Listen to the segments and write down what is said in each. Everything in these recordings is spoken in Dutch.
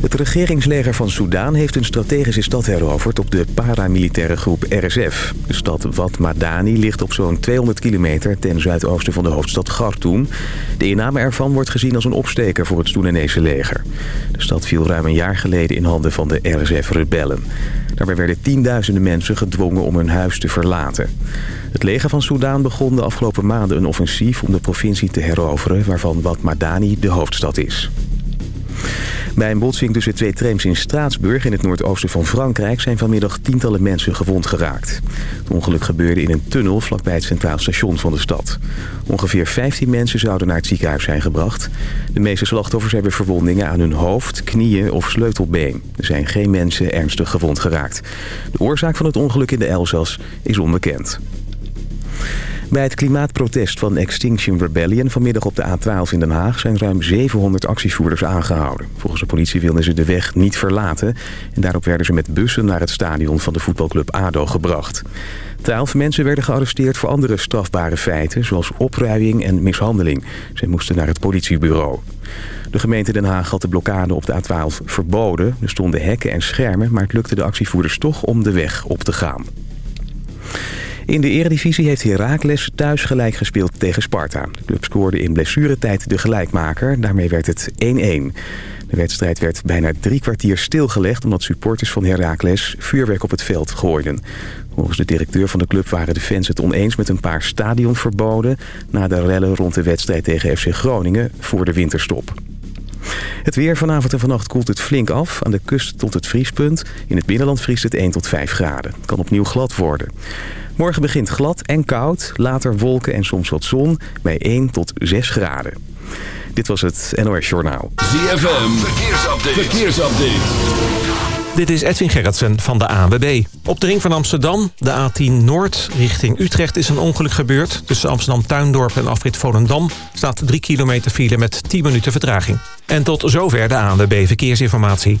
Het regeringsleger van Soudaan heeft een strategische stad heroverd op de paramilitaire groep RSF. De stad Wad Madani ligt op zo'n 200 kilometer ten zuidoosten van de hoofdstad Khartoum. De inname ervan wordt gezien als een opsteker voor het Soedanese leger. De stad viel ruim een jaar geleden in handen van de RSF-rebellen. Daarbij werden tienduizenden mensen gedwongen om hun huis te verlaten. Het leger van Soudaan begon de afgelopen maanden een offensief om de provincie te heroveren... waarvan Wad Madani de hoofdstad is. Bij een botsing tussen twee trams in Straatsburg in het noordoosten van Frankrijk... zijn vanmiddag tientallen mensen gewond geraakt. Het ongeluk gebeurde in een tunnel vlakbij het centraal station van de stad. Ongeveer 15 mensen zouden naar het ziekenhuis zijn gebracht. De meeste slachtoffers hebben verwondingen aan hun hoofd, knieën of sleutelbeen. Er zijn geen mensen ernstig gewond geraakt. De oorzaak van het ongeluk in de Elzas is onbekend. Bij het klimaatprotest van Extinction Rebellion vanmiddag op de A12 in Den Haag zijn ruim 700 actievoerders aangehouden. Volgens de politie wilden ze de weg niet verlaten en daarop werden ze met bussen naar het stadion van de voetbalclub ADO gebracht. Twaalf mensen werden gearresteerd voor andere strafbare feiten zoals opruiing en mishandeling. Zij moesten naar het politiebureau. De gemeente Den Haag had de blokkade op de A12 verboden. Er stonden hekken en schermen, maar het lukte de actievoerders toch om de weg op te gaan. In de eredivisie heeft Heracles thuis gelijk gespeeld tegen Sparta. De club scoorde in blessuretijd de gelijkmaker. Daarmee werd het 1-1. De wedstrijd werd bijna drie kwartier stilgelegd... omdat supporters van Heracles vuurwerk op het veld gooiden. Volgens de directeur van de club waren de fans het oneens met een paar stadionverboden... na de rellen rond de wedstrijd tegen FC Groningen voor de winterstop. Het weer vanavond en vannacht koelt het flink af. Aan de kust tot het vriespunt. In het binnenland vriest het 1 tot 5 graden. Kan opnieuw glad worden. Morgen begint glad en koud. Later wolken en soms wat zon bij 1 tot 6 graden. Dit was het NOS Journaal. ZFM, verkeersupdate. verkeersupdate. Dit is Edwin Gerritsen van de ANWB. Op de ring van Amsterdam, de A10 Noord, richting Utrecht is een ongeluk gebeurd. Tussen Amsterdam-Tuindorp en afrit Volendam staat 3 kilometer file met 10 minuten vertraging. En tot zover de ANWB Verkeersinformatie.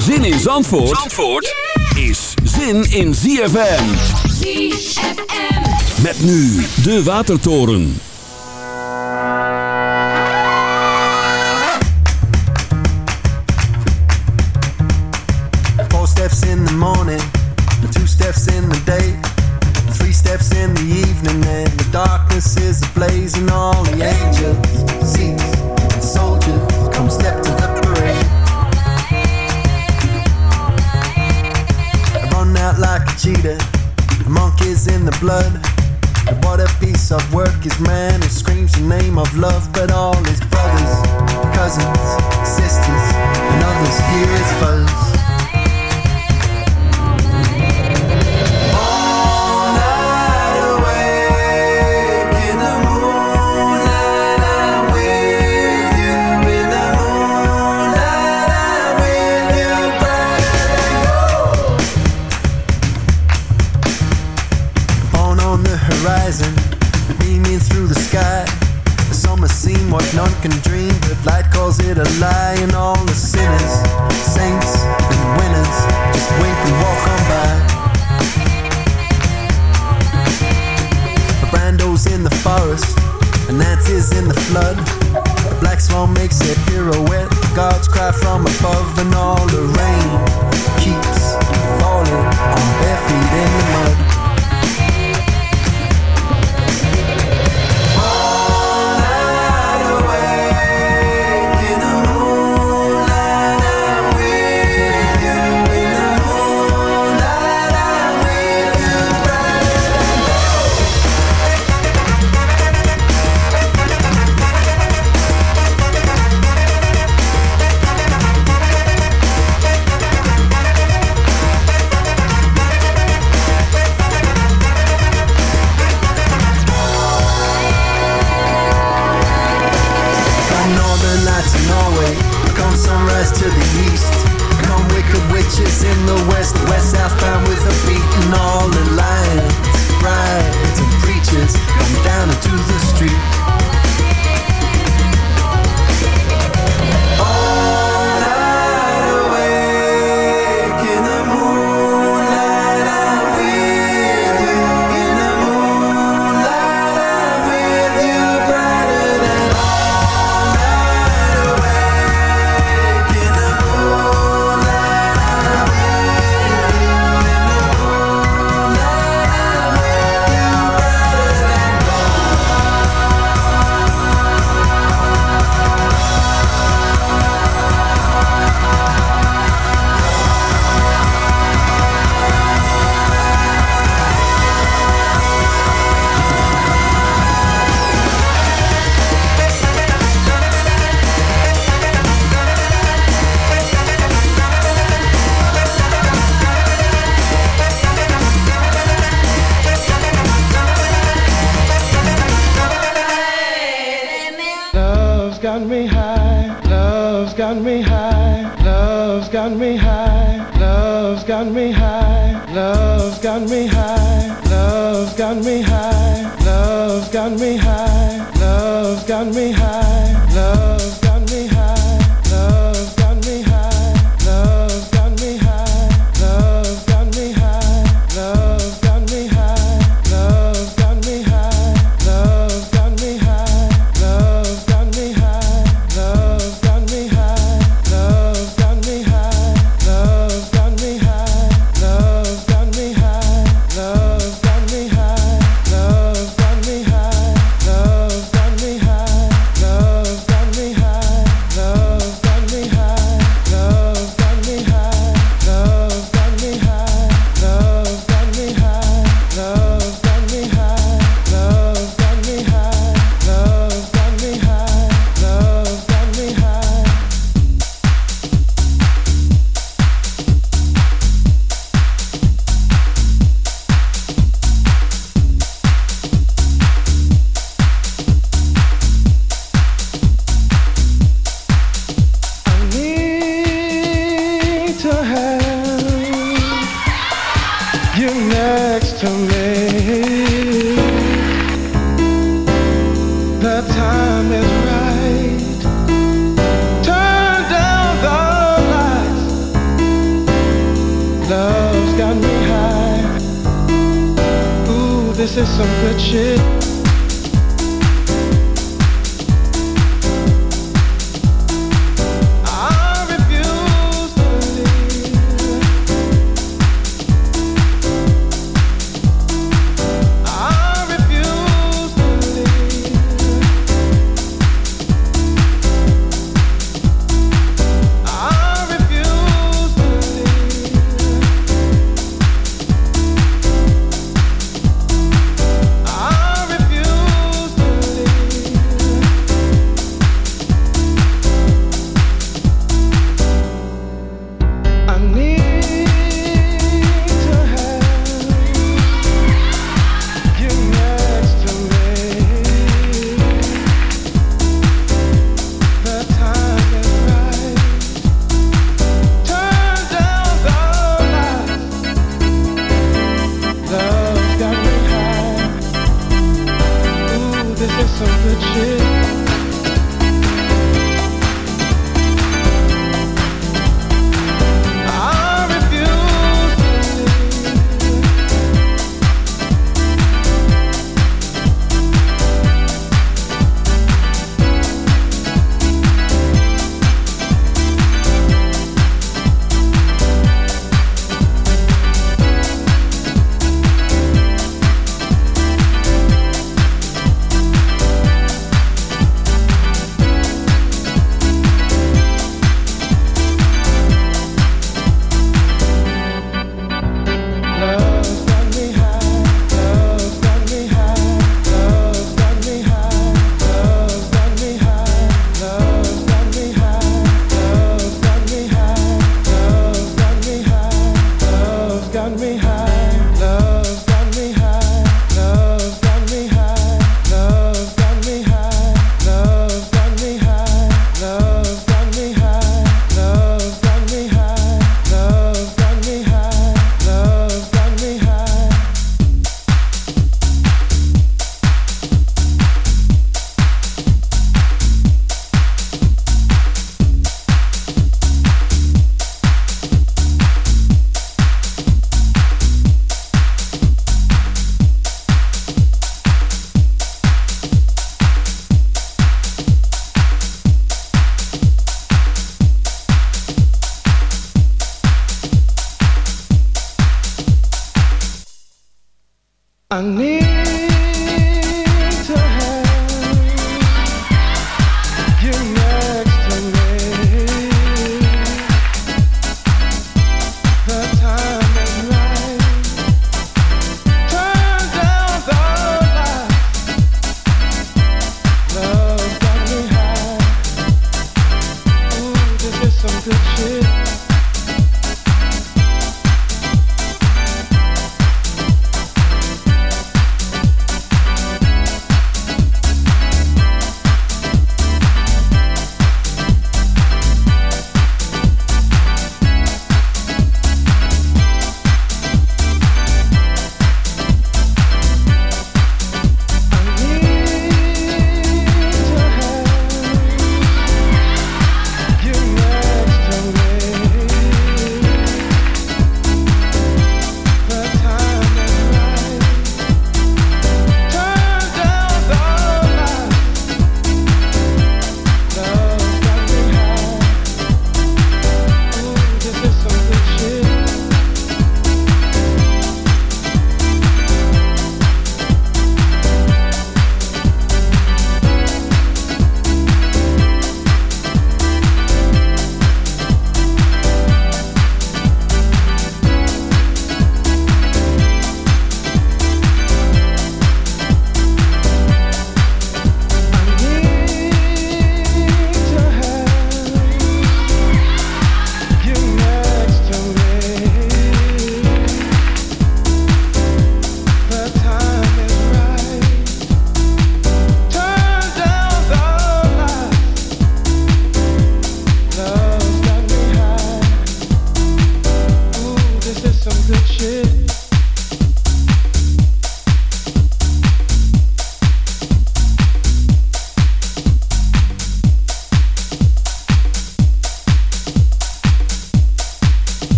Zin in Zandvoort, Zandvoort is zin in ZFM. ZFM. Met nu de Watertoren. Four steps in the morning, two steps in the day, three steps in the evening, and the darkness is ablaze, and all the angels, seats, like a cheetah, a monkey's in the blood. And what a piece of work is man who screams the name of love, but all his brothers, cousins, sisters, and others hear his fuzz.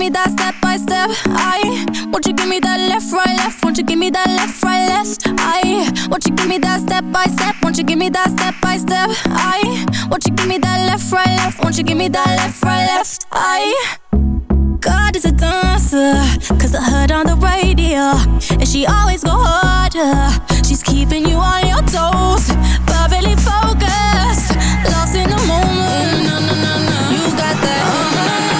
give me that step by step? I won't you give me that left, right, left? Won't you give me that left, right, left? I won't you give me that step by step? Won't you give me that step by step? I won't you give me that left, right, left? Won't you give me that left, right, left? I God is a dancer, cause I heard on the radio, and she always go harder. She's keeping you on your toes, perfectly focused, lost in the moment. No, no, no, no. You got that. Uh -huh.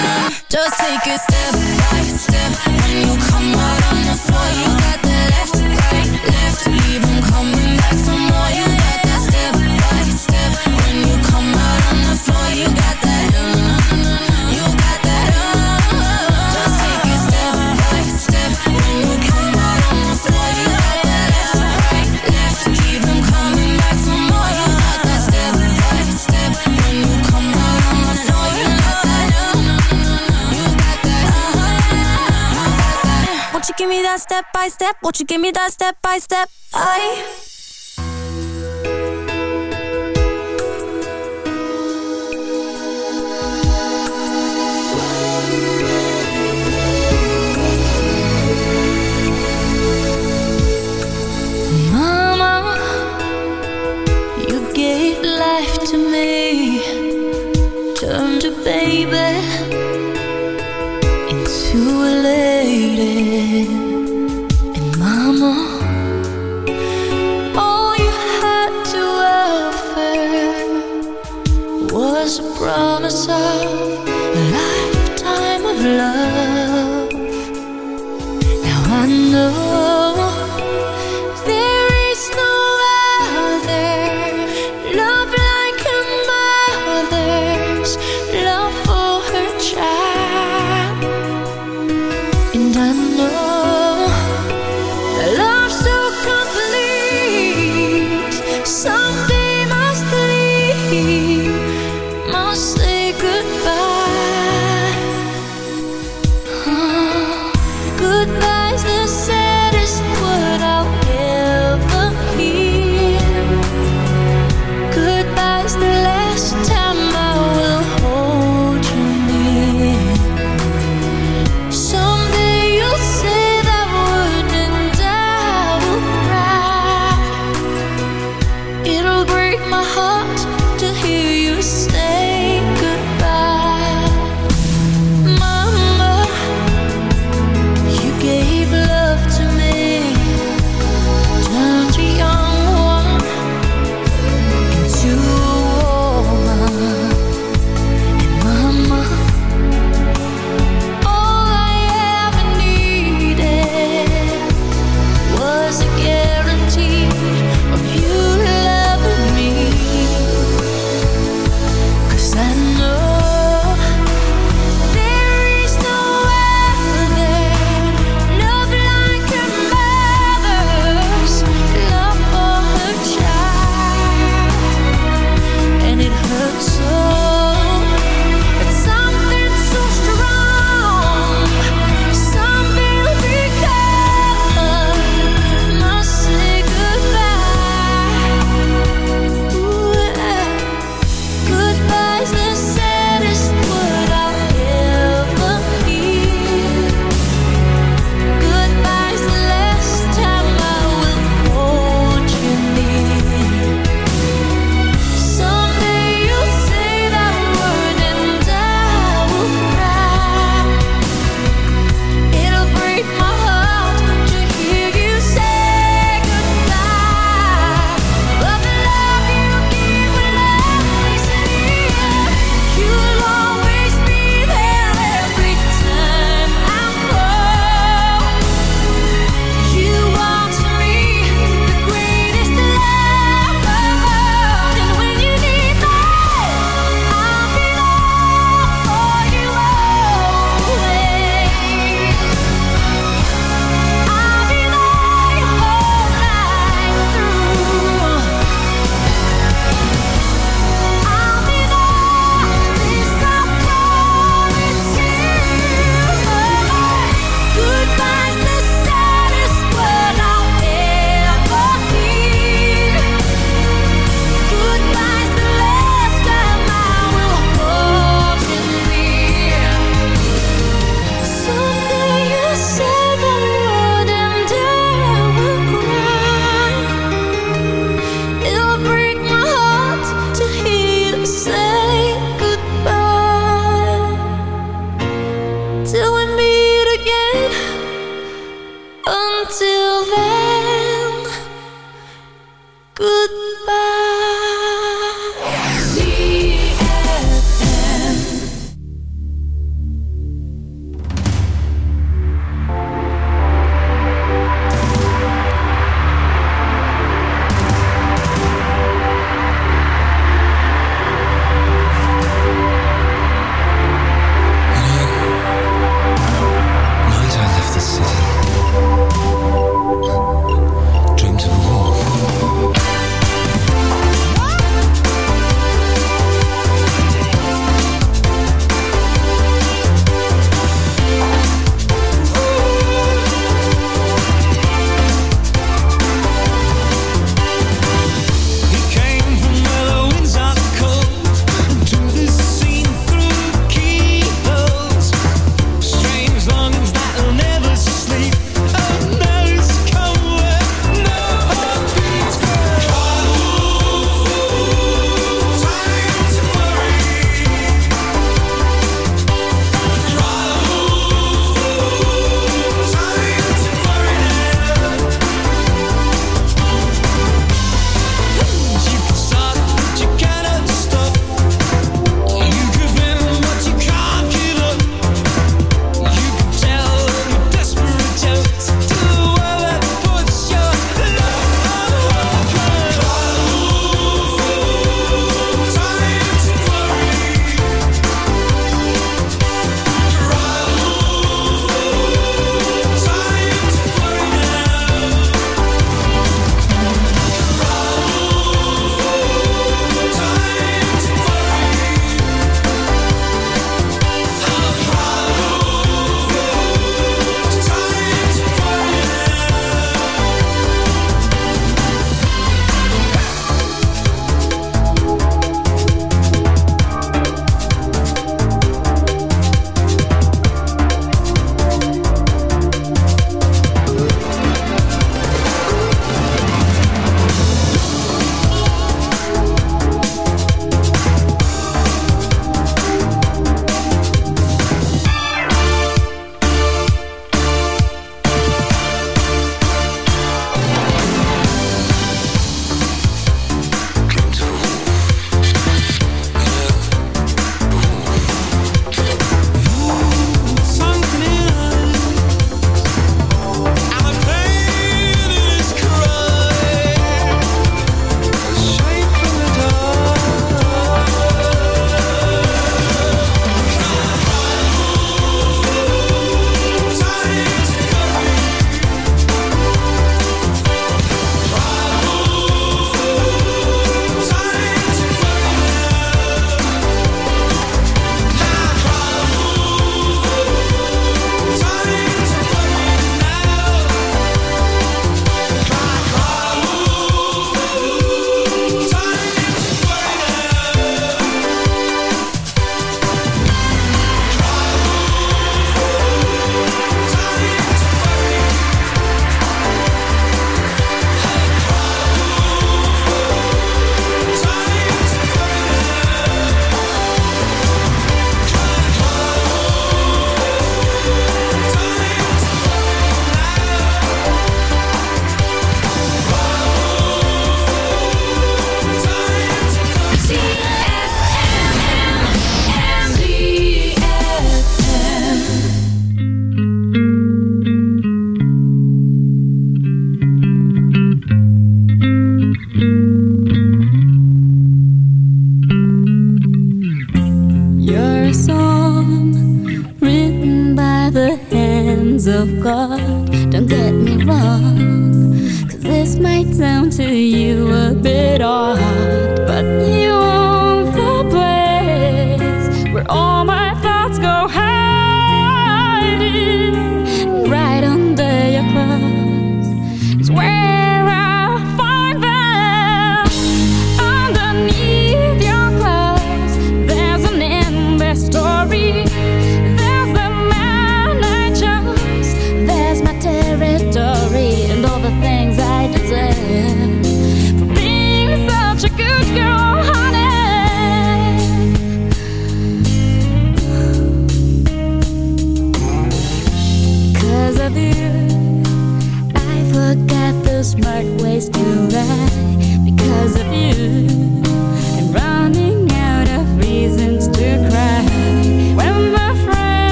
Just take a step by step. When you come out on the floor You got the left, right, left. Leave them coming back some more. You got that step by step. When you come out on the floor you give me that step by step? Won't you give me that step by step? I. Mama, you gave life to me, was a promise of a lifetime of love. Now I know.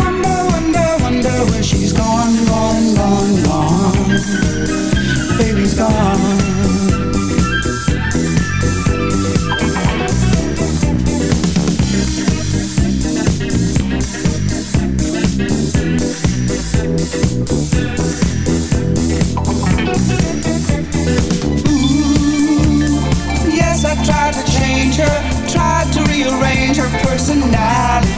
wonder, wonder where she's gone, gone, gone, gone. Baby's gone.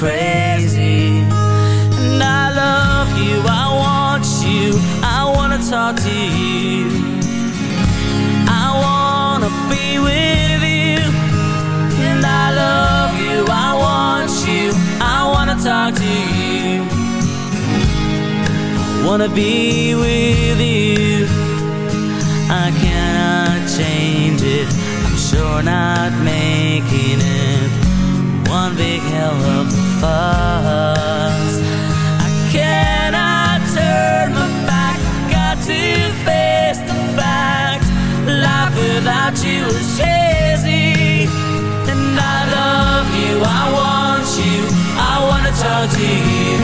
Crazy. And I love you, I want you, I wanna talk to you. I wanna be with you. And I love you, I want you, I wanna talk to you. I wanna be with you. I cannot change it. I'm sure not one big hell of a fuss. I cannot turn my back. Got to face the fact. Life without you is crazy. And I love you. I want you. I wanna talk to you.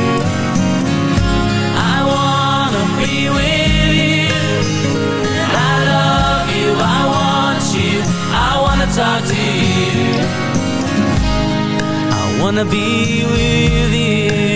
I wanna be with you. I love you, I want you, I wanna talk to you. Wanna be with you.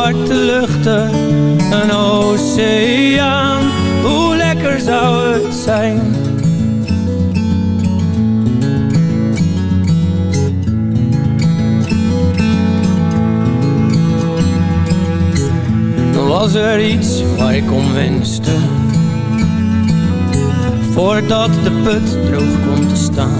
zwarte luchten, een oceaan. Hoe lekker zou het zijn? Was er iets waar ik om wenste, voordat de put droog komt te staan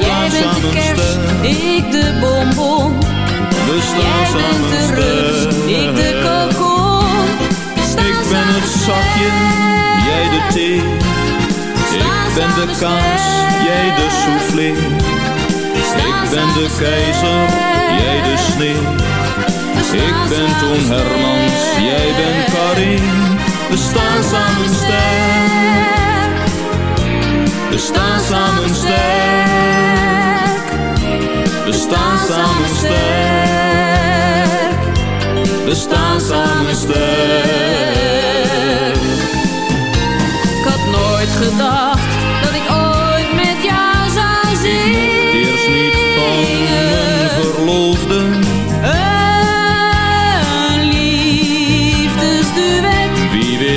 Jij bent de kerst, ik de bonbon. we Jij bent de rust, ik de kokon. Ik ben het zakje, jij de thee. Ik ben de kaas, jij de soufflé. Ik ben de keizer, jij de sneeuw. Ik ben Toon Hermans, jij bent Karin. We staan samen sterk. We staan samen sterk. We staan samen sterk. We staan samen sterk. Ik had nooit gedacht dat ik ooit met jou zou zingen. Eerst niet van mijn verloofde.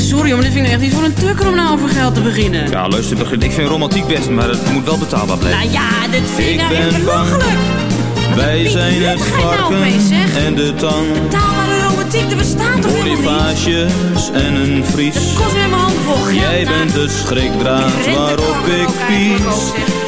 sorry, maar dit vind ik echt niet voor een tukker om nou over geld te beginnen. Ja, luister, ik vind romantiek best, maar het moet wel betaalbaar blijven. Nou ja, dit vind ik, nou echt belachelijk. Wij zijn het nou varken zeggen? en de tang. Betaalbare romantiek, er bestaat toch helemaal niet? En een vries. Kost weer mijn. Jij nou. bent de schrikdraad waarop ik pies.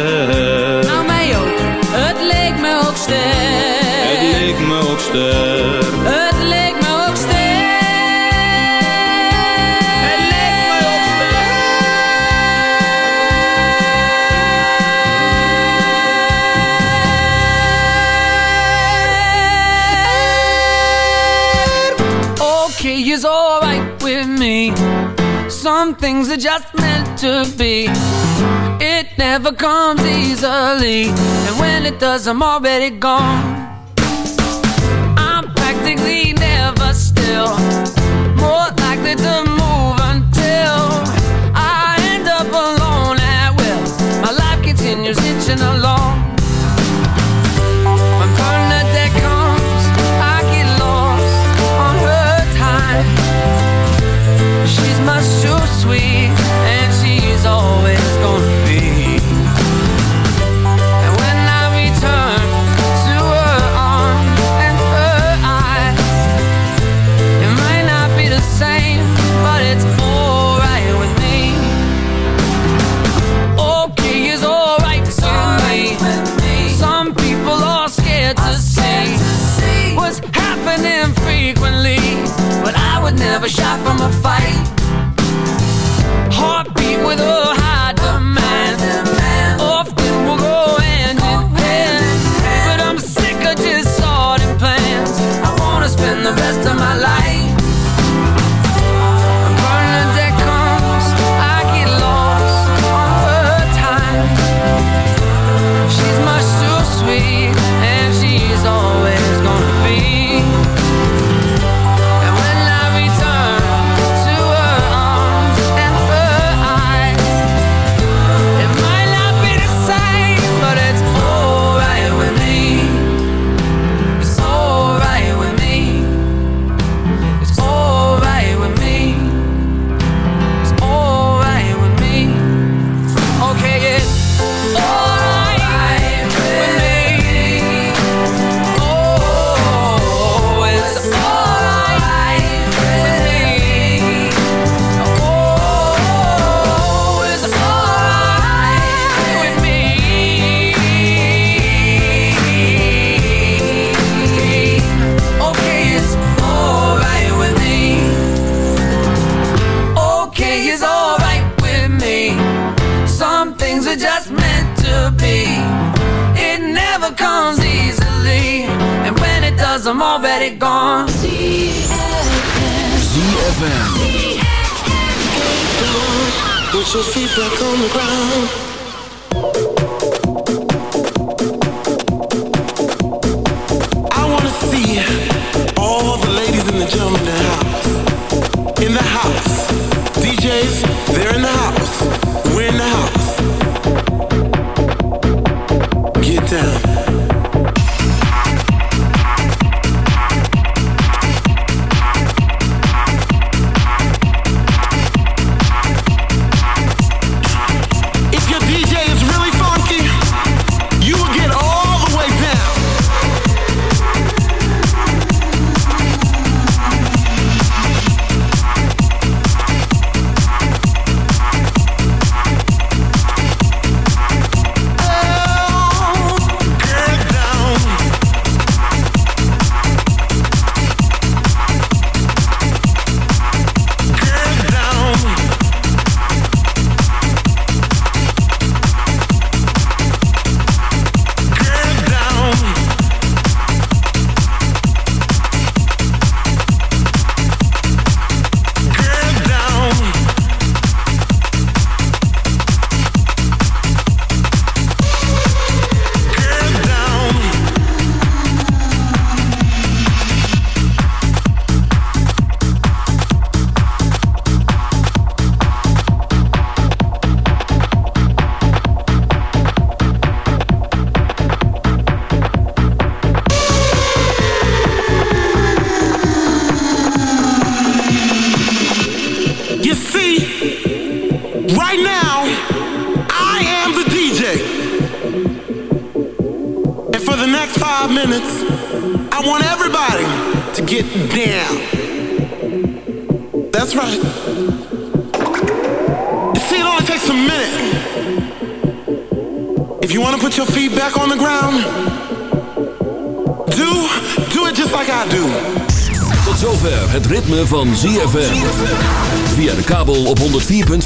me ook ster. Het leek me ook ster. Het leek me ook ster. Okay, it's alright with me. Some things are just meant to be. It never comes easily. And when it does, I'm already gone. with the shot from a fight.